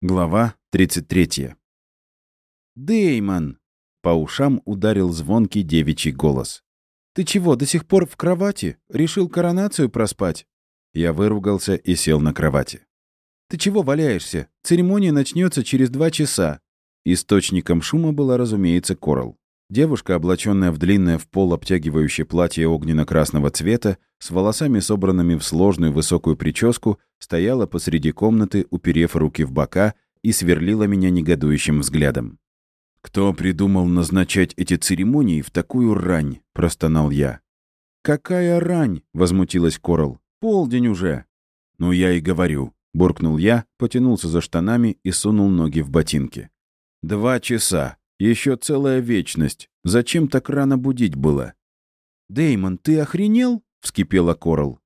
Глава 33. Деймон! По ушам ударил звонкий девичий голос. «Ты чего, до сих пор в кровати? Решил коронацию проспать?» Я выругался и сел на кровати. «Ты чего валяешься? Церемония начнется через два часа». Источником шума была, разумеется, Корал. Девушка, облаченная в длинное в пол обтягивающее платье огненно-красного цвета, с волосами, собранными в сложную высокую прическу, стояла посреди комнаты, уперев руки в бока, и сверлила меня негодующим взглядом. «Кто придумал назначать эти церемонии в такую рань?» — простонал я. «Какая рань?» — возмутилась Корал. «Полдень уже!» «Ну, я и говорю», — буркнул я, потянулся за штанами и сунул ноги в ботинки. «Два часа. Еще целая вечность. Зачем так рано будить было?» Деймон, ты охренел?» — вскипела Корал.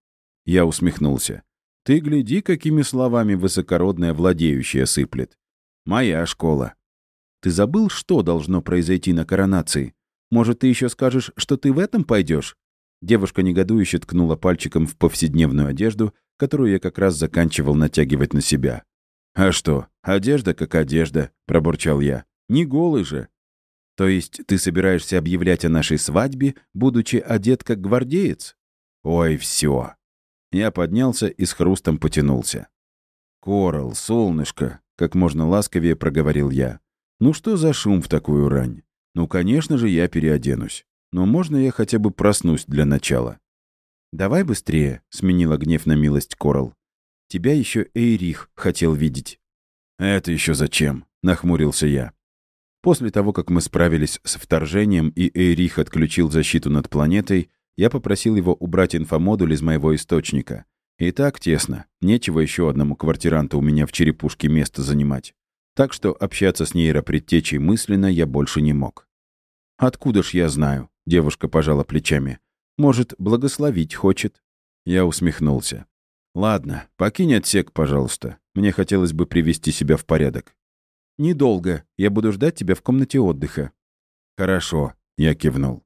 Я усмехнулся. «Ты гляди, какими словами высокородная владеющая сыплет. Моя школа. Ты забыл, что должно произойти на коронации? Может, ты еще скажешь, что ты в этом пойдешь? Девушка негодующе ткнула пальчиком в повседневную одежду, которую я как раз заканчивал натягивать на себя. «А что, одежда как одежда», — пробурчал я. «Не голый же». «То есть ты собираешься объявлять о нашей свадьбе, будучи одет как гвардеец?» «Ой, все. Я поднялся и с хрустом потянулся. «Корал, солнышко», — как можно ласковее проговорил я. «Ну что за шум в такую рань? Ну, конечно же, я переоденусь. Но можно я хотя бы проснусь для начала?» «Давай быстрее», — сменила гнев на милость Корал. «Тебя еще Эйрих хотел видеть». «Это еще зачем?» — нахмурился я. После того, как мы справились с вторжением и Эйрих отключил защиту над планетой, я попросил его убрать инфомодуль из моего источника. И так тесно. Нечего еще одному квартиранту у меня в черепушке место занимать. Так что общаться с нейропредтечей мысленно я больше не мог. «Откуда ж я знаю?» — девушка пожала плечами. «Может, благословить хочет?» Я усмехнулся. «Ладно, покинь отсек, пожалуйста. Мне хотелось бы привести себя в порядок». «Недолго. Я буду ждать тебя в комнате отдыха». «Хорошо», — я кивнул.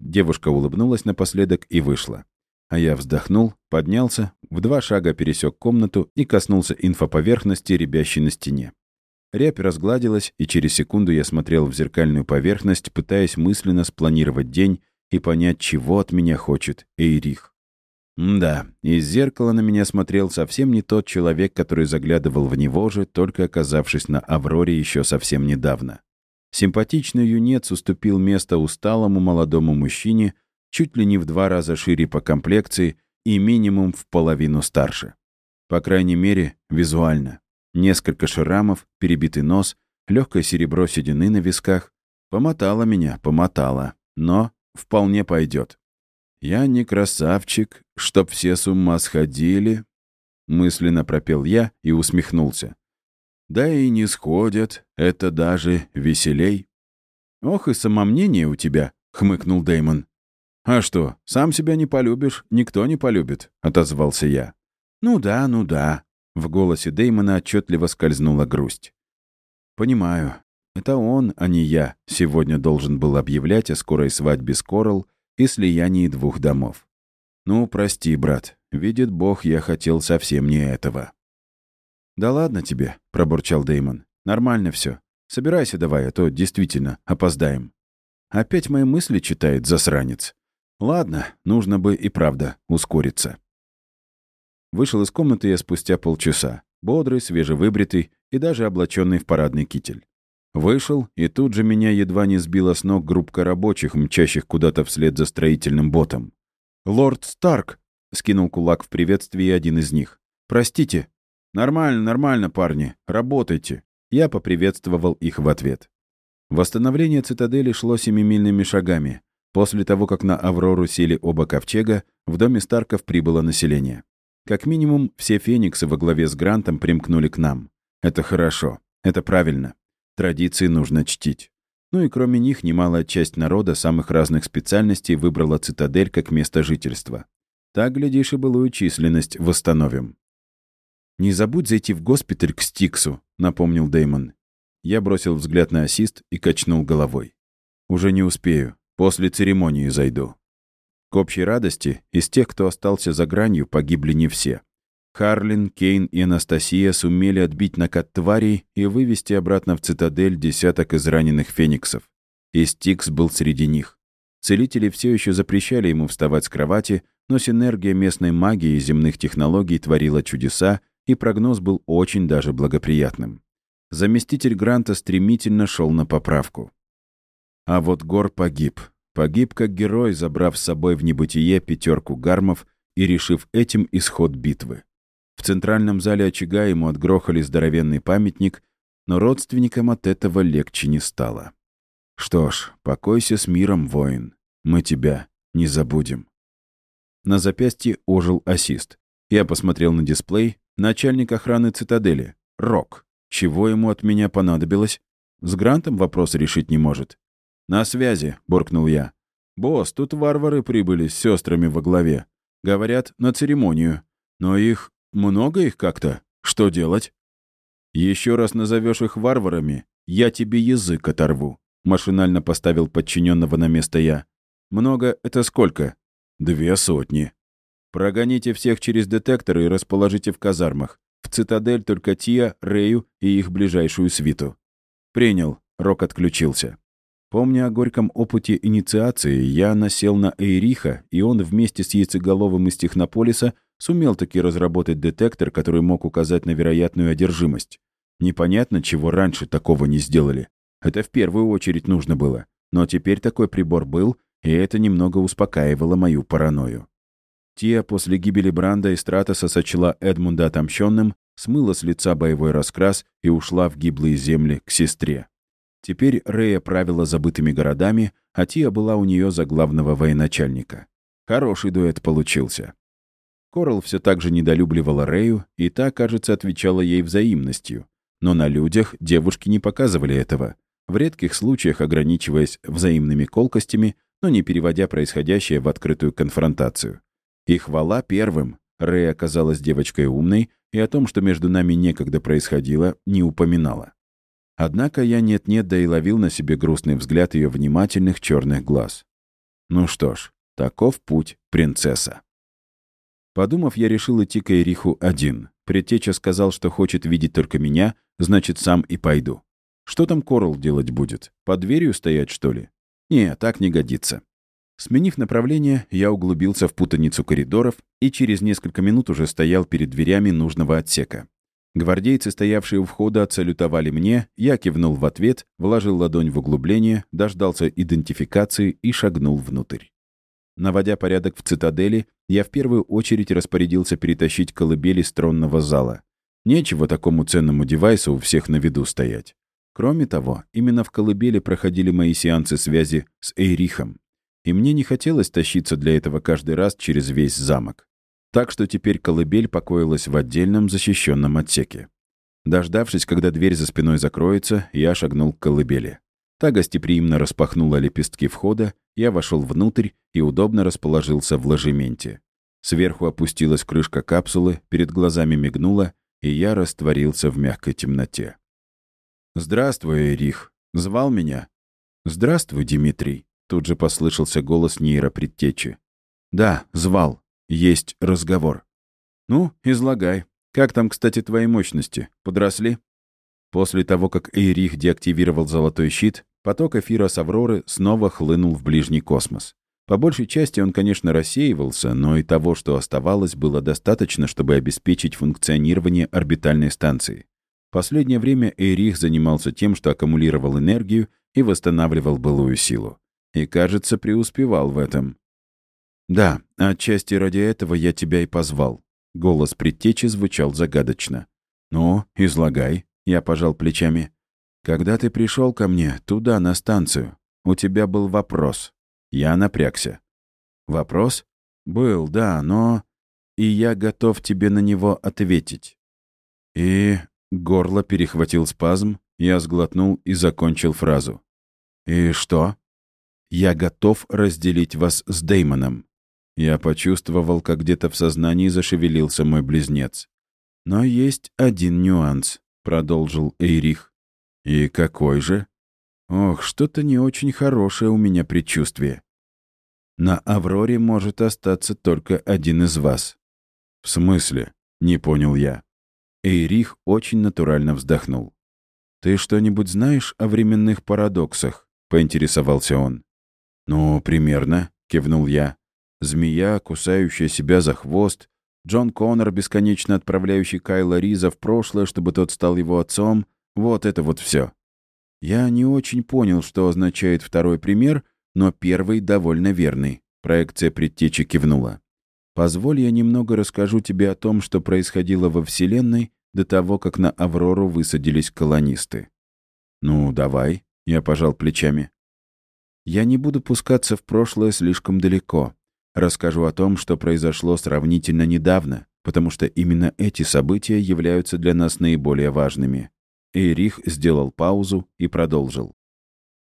Девушка улыбнулась напоследок и вышла. А я вздохнул, поднялся, в два шага пересек комнату и коснулся инфоповерхности, ребящей на стене. Рябь разгладилась, и через секунду я смотрел в зеркальную поверхность, пытаясь мысленно спланировать день и понять, чего от меня хочет Эйрих. Да, из зеркала на меня смотрел совсем не тот человек, который заглядывал в него же, только оказавшись на Авроре еще совсем недавно. Симпатичный юнец уступил место усталому молодому мужчине, чуть ли не в два раза шире по комплекции и минимум в половину старше. По крайней мере, визуально. Несколько шрамов, перебитый нос, легкое серебро седины на висках. Помотала меня, помотала. Но вполне пойдет. «Я не красавчик, чтоб все с ума сходили», — мысленно пропел я и усмехнулся. Да и не сходят, это даже веселей. Ох и самомнение у тебя, хмыкнул Дэймон. А что, сам себя не полюбишь, никто не полюбит, отозвался я. Ну да, ну да. В голосе Дэймона отчетливо скользнула грусть. Понимаю. Это он, а не я, сегодня должен был объявлять о скорой свадьбе с Корал и слиянии двух домов. Ну, прости, брат. Видит Бог, я хотел совсем не этого. «Да ладно тебе», — пробурчал Деймон. «Нормально все. Собирайся давай, а то действительно опоздаем». Опять мои мысли читает засранец. Ладно, нужно бы и правда ускориться. Вышел из комнаты я спустя полчаса. Бодрый, свежевыбритый и даже облаченный в парадный китель. Вышел, и тут же меня едва не сбила с ног группка рабочих, мчащих куда-то вслед за строительным ботом. «Лорд Старк!» — скинул кулак в приветствии один из них. «Простите, «Нормально, нормально, парни. Работайте». Я поприветствовал их в ответ. Восстановление цитадели шло семимильными шагами. После того, как на «Аврору» сели оба ковчега, в доме Старков прибыло население. Как минимум, все фениксы во главе с Грантом примкнули к нам. Это хорошо. Это правильно. Традиции нужно чтить. Ну и кроме них, немалая часть народа самых разных специальностей выбрала цитадель как место жительства. Так, глядишь, и былую численность восстановим. «Не забудь зайти в госпиталь к Стиксу», — напомнил Дэймон. Я бросил взгляд на ассист и качнул головой. «Уже не успею. После церемонии зайду». К общей радости, из тех, кто остался за гранью, погибли не все. Харлин, Кейн и Анастасия сумели отбить накат тварей и вывести обратно в цитадель десяток израненных фениксов. И Стикс был среди них. Целители все еще запрещали ему вставать с кровати, но синергия местной магии и земных технологий творила чудеса, и прогноз был очень даже благоприятным. Заместитель Гранта стремительно шел на поправку. А вот Гор погиб. Погиб как герой, забрав с собой в небытие пятерку гармов и решив этим исход битвы. Центральном зале очага ему отгрохали здоровенный памятник, но родственникам от этого легче не стало. «Что ж, покойся с миром, воин. Мы тебя не забудем». На запястье ожил ассист. Я посмотрел на дисплей. Начальник охраны цитадели. Рок. Чего ему от меня понадобилось? С Грантом вопрос решить не может. «На связи», — буркнул я. «Босс, тут варвары прибыли с сестрами во главе. Говорят, на церемонию. Но их много их как-то. Что делать? Еще раз назовешь их варварами, я тебе язык оторву. Машинально поставил подчиненного на место я. Много — это сколько? Две сотни. Прогоните всех через детекторы и расположите в казармах. В цитадель только Тия, Рею и их ближайшую свиту. Принял. Рок отключился. Помня о горьком опыте инициации, я насел на Эйриха, и он вместе с яйцеголовым из Технополиса сумел таки разработать детектор, который мог указать на вероятную одержимость. Непонятно, чего раньше такого не сделали. Это в первую очередь нужно было. Но теперь такой прибор был, и это немного успокаивало мою паранойю. Тия после гибели Бранда и Стратоса сочла Эдмунда отомщенным, смыла с лица боевой раскрас и ушла в гиблые земли к сестре. Теперь Рея правила забытыми городами, а Тия была у нее за главного военачальника. Хороший дуэт получился. Корал все так же недолюбливала Рэю, и та, кажется, отвечала ей взаимностью. Но на людях девушки не показывали этого, в редких случаях ограничиваясь взаимными колкостями, но не переводя происходящее в открытую конфронтацию. И хвала первым. Рэй оказалась девочкой умной и о том, что между нами некогда происходило, не упоминала. Однако я нет-нет, да и ловил на себе грустный взгляд ее внимательных черных глаз. Ну что ж, таков путь принцесса. Подумав, я решил идти к Эриху один. Предтеча сказал, что хочет видеть только меня, значит, сам и пойду. Что там Корл делать будет? Под дверью стоять, что ли? Не, так не годится. Сменив направление, я углубился в путаницу коридоров и через несколько минут уже стоял перед дверями нужного отсека. Гвардейцы, стоявшие у входа, отсалютовали мне, я кивнул в ответ, вложил ладонь в углубление, дождался идентификации и шагнул внутрь. Наводя порядок в цитадели, я в первую очередь распорядился перетащить колыбели с тронного зала. Нечего такому ценному девайсу у всех на виду стоять. Кроме того, именно в колыбели проходили мои сеансы связи с Эйрихом. И мне не хотелось тащиться для этого каждый раз через весь замок. Так что теперь колыбель покоилась в отдельном защищенном отсеке. Дождавшись, когда дверь за спиной закроется, я шагнул к колыбели. Та гостеприимно распахнула лепестки входа, я вошел внутрь и удобно расположился в ложементе. Сверху опустилась крышка капсулы, перед глазами мигнула, и я растворился в мягкой темноте. «Здравствуй, Эрих. Звал меня?» «Здравствуй, Дмитрий», — тут же послышался голос нейропредтечи. «Да, звал. Есть разговор». «Ну, излагай. Как там, кстати, твои мощности? Подросли?» После того, как Эйрих деактивировал золотой щит, поток эфира с Авроры снова хлынул в ближний космос. По большей части он, конечно, рассеивался, но и того, что оставалось, было достаточно, чтобы обеспечить функционирование орбитальной станции. Последнее время Эйрих занимался тем, что аккумулировал энергию и восстанавливал былую силу. И, кажется, преуспевал в этом. «Да, отчасти ради этого я тебя и позвал». Голос предтечи звучал загадочно. «Ну, излагай», я пожал плечами. «Когда ты пришел ко мне, туда, на станцию, у тебя был вопрос». Я напрягся. «Вопрос?» «Был, да, но...» «И я готов тебе на него ответить». И горло перехватил спазм, я сглотнул и закончил фразу. «И что?» «Я готов разделить вас с Деймоном». Я почувствовал, как где-то в сознании зашевелился мой близнец. Но есть один нюанс. — продолжил Эйрих. «И какой же?» «Ох, что-то не очень хорошее у меня предчувствие. На Авроре может остаться только один из вас». «В смысле?» — Не понял я. Эйрих очень натурально вздохнул. «Ты что-нибудь знаешь о временных парадоксах?» — поинтересовался он. «Ну, примерно», — кивнул я. «Змея, кусающая себя за хвост, Джон Коннор, бесконечно отправляющий Кайла Риза в прошлое, чтобы тот стал его отцом. Вот это вот все. Я не очень понял, что означает второй пример, но первый довольно верный. Проекция предтечи кивнула. Позволь я немного расскажу тебе о том, что происходило во Вселенной до того, как на Аврору высадились колонисты. Ну, давай, я пожал плечами. Я не буду пускаться в прошлое слишком далеко. Расскажу о том, что произошло сравнительно недавно, потому что именно эти события являются для нас наиболее важными. Эрих сделал паузу и продолжил.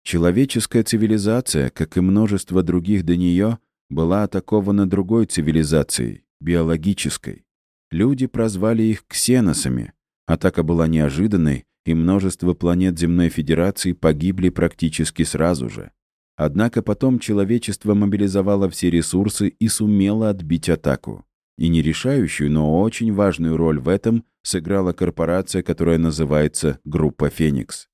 Человеческая цивилизация, как и множество других до нее, была атакована другой цивилизацией, биологической. Люди прозвали их ксеносами. Атака была неожиданной, и множество планет Земной Федерации погибли практически сразу же. Однако потом человечество мобилизовало все ресурсы и сумело отбить атаку. И не решающую, но очень важную роль в этом сыграла корпорация, которая называется «Группа Феникс».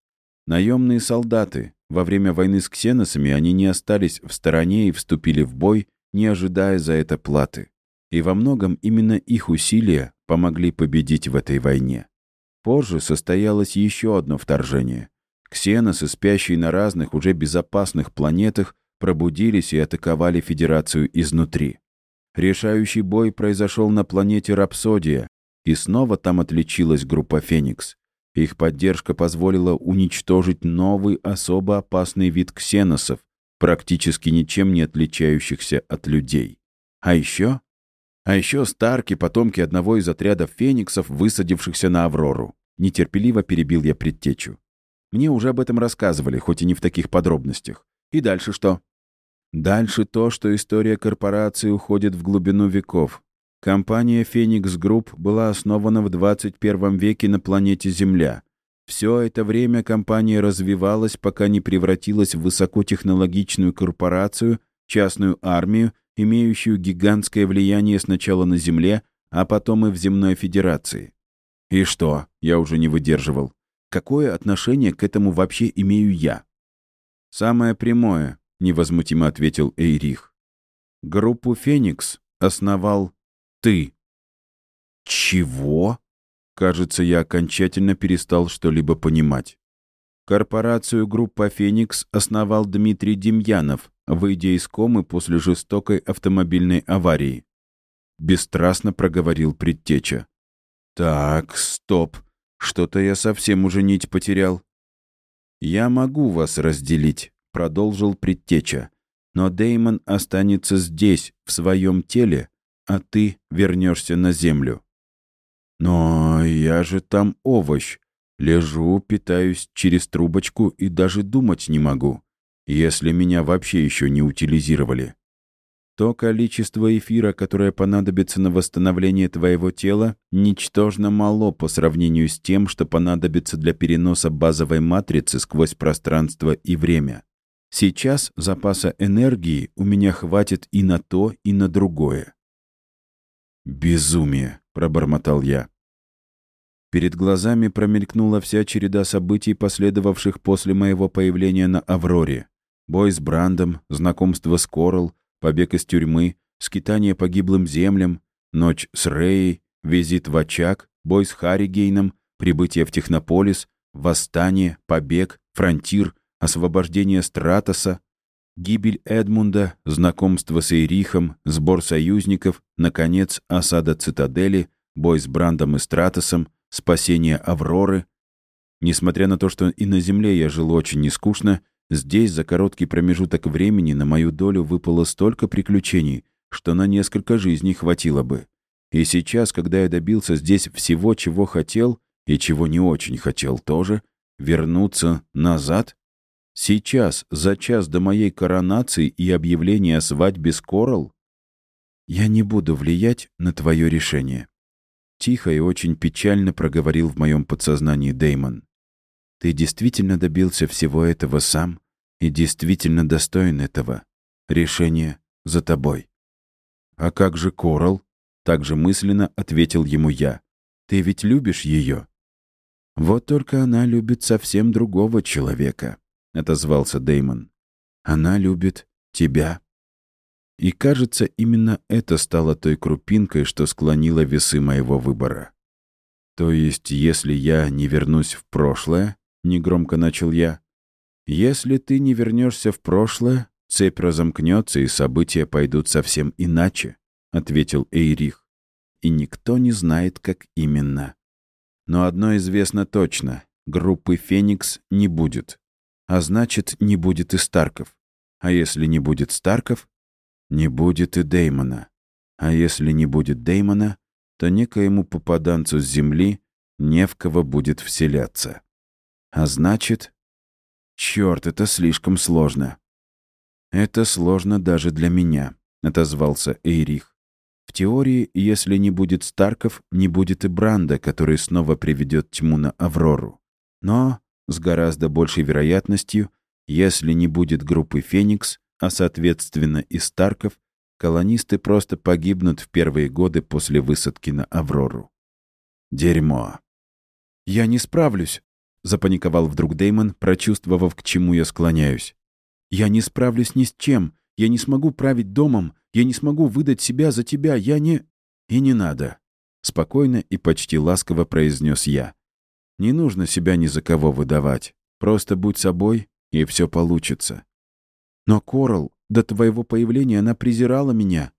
Наемные солдаты. Во время войны с ксеносами они не остались в стороне и вступили в бой, не ожидая за это платы. И во многом именно их усилия помогли победить в этой войне. Позже состоялось еще одно вторжение. Ксеносы, спящие на разных, уже безопасных планетах, пробудились и атаковали Федерацию изнутри. Решающий бой произошел на планете Рапсодия, и снова там отличилась группа «Феникс». Их поддержка позволила уничтожить новый особо опасный вид ксеносов, практически ничем не отличающихся от людей. А еще... А еще Старки, потомки одного из отрядов фениксов, высадившихся на Аврору. Нетерпеливо перебил я предтечу. Мне уже об этом рассказывали, хоть и не в таких подробностях. И дальше что? Дальше то, что история корпорации уходит в глубину веков. Компания «Феникс Групп» была основана в 21 веке на планете Земля. Все это время компания развивалась, пока не превратилась в высокотехнологичную корпорацию, частную армию, имеющую гигантское влияние сначала на Земле, а потом и в Земной Федерации. И что? Я уже не выдерживал. Какое отношение к этому вообще имею я? Самое прямое, невозмутимо ответил Эйрих. Группу «Феникс» основал ты. Чего? Кажется, я окончательно перестал что-либо понимать. Корпорацию «Группа Феникс» основал Дмитрий Демьянов, выйдя из комы после жестокой автомобильной аварии. Бесстрастно проговорил предтеча. «Так, стоп. Что-то я совсем уже нить потерял. «Я могу вас разделить», — продолжил предтеча. «Но Деймон останется здесь, в своем теле, а ты вернешься на землю». «Но я же там овощ. Лежу, питаюсь через трубочку и даже думать не могу, если меня вообще еще не утилизировали. То количество эфира, которое понадобится на восстановление твоего тела, ничтожно мало по сравнению с тем, что понадобится для переноса базовой матрицы сквозь пространство и время. Сейчас запаса энергии у меня хватит и на то, и на другое. «Безумие!» — пробормотал я. Перед глазами промелькнула вся череда событий, последовавших после моего появления на Авроре. Бой с Брандом, знакомство с Корал, побег из тюрьмы, скитание по гиблым землям, ночь с Рей, визит в очаг, бой с Харригейном, прибытие в Технополис, восстание, побег, фронтир, освобождение Стратоса, гибель Эдмунда, знакомство с Эйрихом, сбор союзников, наконец, осада цитадели, бой с Брандом и Стратосом, спасение Авроры. Несмотря на то, что и на Земле я жил очень нескучно, Здесь за короткий промежуток времени на мою долю выпало столько приключений, что на несколько жизней хватило бы. И сейчас, когда я добился здесь всего, чего хотел, и чего не очень хотел тоже, вернуться назад? Сейчас, за час до моей коронации и объявления о свадьбе с Корал? Я не буду влиять на твое решение. Тихо и очень печально проговорил в моем подсознании Деймон. Ты действительно добился всего этого сам и действительно достоин этого. Решение за тобой. А как же Корал? Также мысленно ответил ему я. «Ты ведь любишь ее?» «Вот только она любит совсем другого человека», — отозвался Деймон. «Она любит тебя». И кажется, именно это стало той крупинкой, что склонило весы моего выбора. То есть, если я не вернусь в прошлое, негромко начал я, если ты не вернешься в прошлое, цепь разомкнется и события пойдут совсем иначе, ответил Эйрих. И никто не знает, как именно. Но одно известно точно — группы «Феникс» не будет. А значит, не будет и Старков. А если не будет Старков, не будет и Деймона. А если не будет Деймона, то некоему попаданцу с земли не в кого будет вселяться. А значит... Чёрт, это слишком сложно. Это сложно даже для меня, отозвался Эйрих. В теории, если не будет Старков, не будет и Бранда, который снова приведет тьму на Аврору. Но с гораздо большей вероятностью, если не будет группы «Феникс», а соответственно и Старков, колонисты просто погибнут в первые годы после высадки на Аврору. Дерьмо. «Я не справлюсь», — запаниковал вдруг Деймон, прочувствовав, к чему я склоняюсь. «Я не справлюсь ни с чем. Я не смогу править домом. Я не смогу выдать себя за тебя. Я не...» «И не надо», — спокойно и почти ласково произнес я. «Не нужно себя ни за кого выдавать. Просто будь собой, и все получится. Но, Корал, до твоего появления она презирала меня.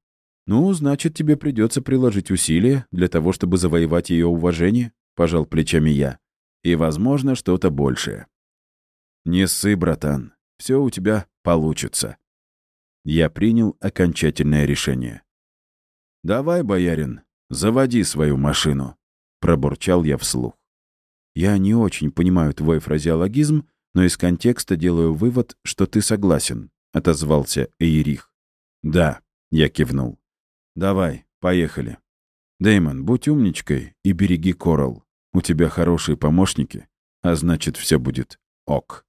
Ну, значит, тебе придется приложить усилия для того, чтобы завоевать ее уважение, пожал плечами я. И, возможно, что-то большее. Не ссы, братан. Все у тебя получится. Я принял окончательное решение. «Давай, боярин, заводи свою машину», — пробурчал я вслух. Я не очень понимаю твой фразеологизм, но из контекста делаю вывод, что ты согласен. — отозвался Эйрих. «Да», — я кивнул. «Давай, поехали. Дэймон, будь умничкой и береги Коралл. У тебя хорошие помощники, а значит, все будет ок.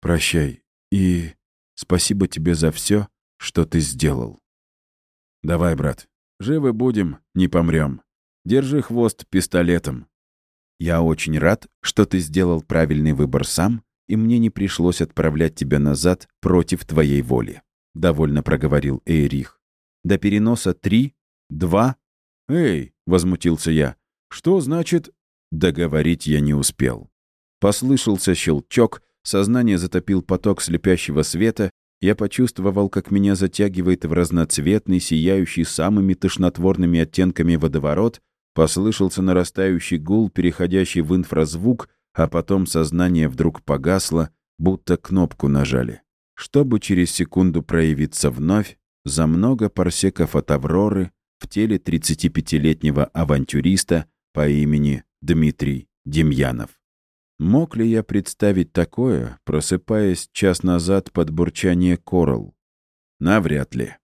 Прощай и спасибо тебе за все, что ты сделал. Давай, брат, живы будем, не помрем. Держи хвост пистолетом. Я очень рад, что ты сделал правильный выбор сам и мне не пришлось отправлять тебя назад против твоей воли», — довольно проговорил Эйрих. «До переноса три, два...» «Эй!» — возмутился я. «Что значит...» Договорить я не успел. Послышался щелчок, сознание затопил поток слепящего света, я почувствовал, как меня затягивает в разноцветный, сияющий самыми тошнотворными оттенками водоворот, послышался нарастающий гул, переходящий в инфразвук — а потом сознание вдруг погасло, будто кнопку нажали, чтобы через секунду проявиться вновь за много парсеков от Авроры в теле 35-летнего авантюриста по имени Дмитрий Демьянов. Мог ли я представить такое, просыпаясь час назад под бурчание Коралл? Навряд ли.